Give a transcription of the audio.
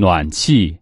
暖气